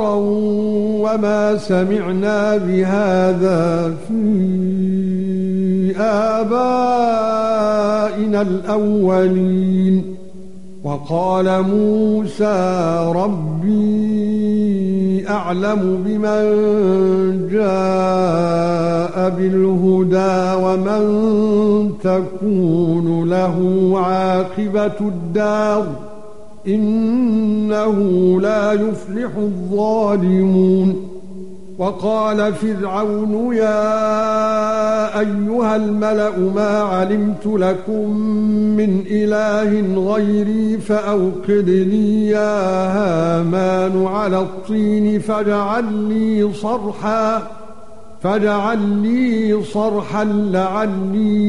مُفْتَرًى وَمَا سَمِعْنَا بِهَذَا فِي آبَائِنَا الْأَوَّلِينَ. وَقَالَ مُوسَى رَبِّي أَعْلَمُ بِمَنْ جَاءَ بِالْهُدَى وَمَنْ تَكُونُ لَهُ عَاقِبَةُ الدَّارِ. إنه لا يفلح الظالمون. وقال فرعون يا أيها الملأ ما علمت لكم من إله غيري فاوقد لي يا هامان على الطين فاجعل لي صرحا فاجعل لي صرحا لعلي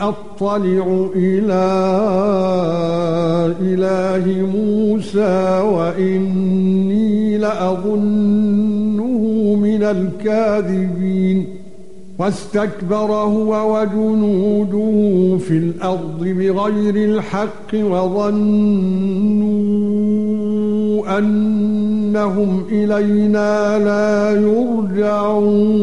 أطلع إلى إله موسى وإني لأظنه من الكاذبين. واستكبر هو وجنوده في الأرض بغير الحق وظنوا أنهم إلينا لا يرجعون.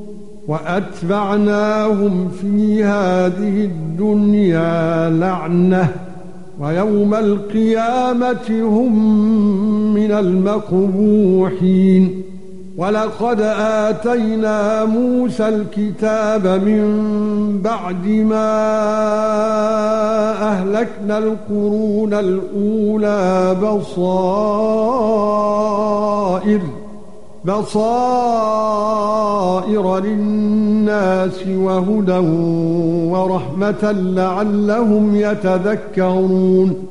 وأتبعناهم في هذه الدنيا لعنة ويوم القيامة هم من المقبوحين. ولقد آتينا موسى الكتاب من بعد ما أهلكنا القرون الأولى بصائر. بصائر للناس وهدى ورحمة لعلهم يتذكرون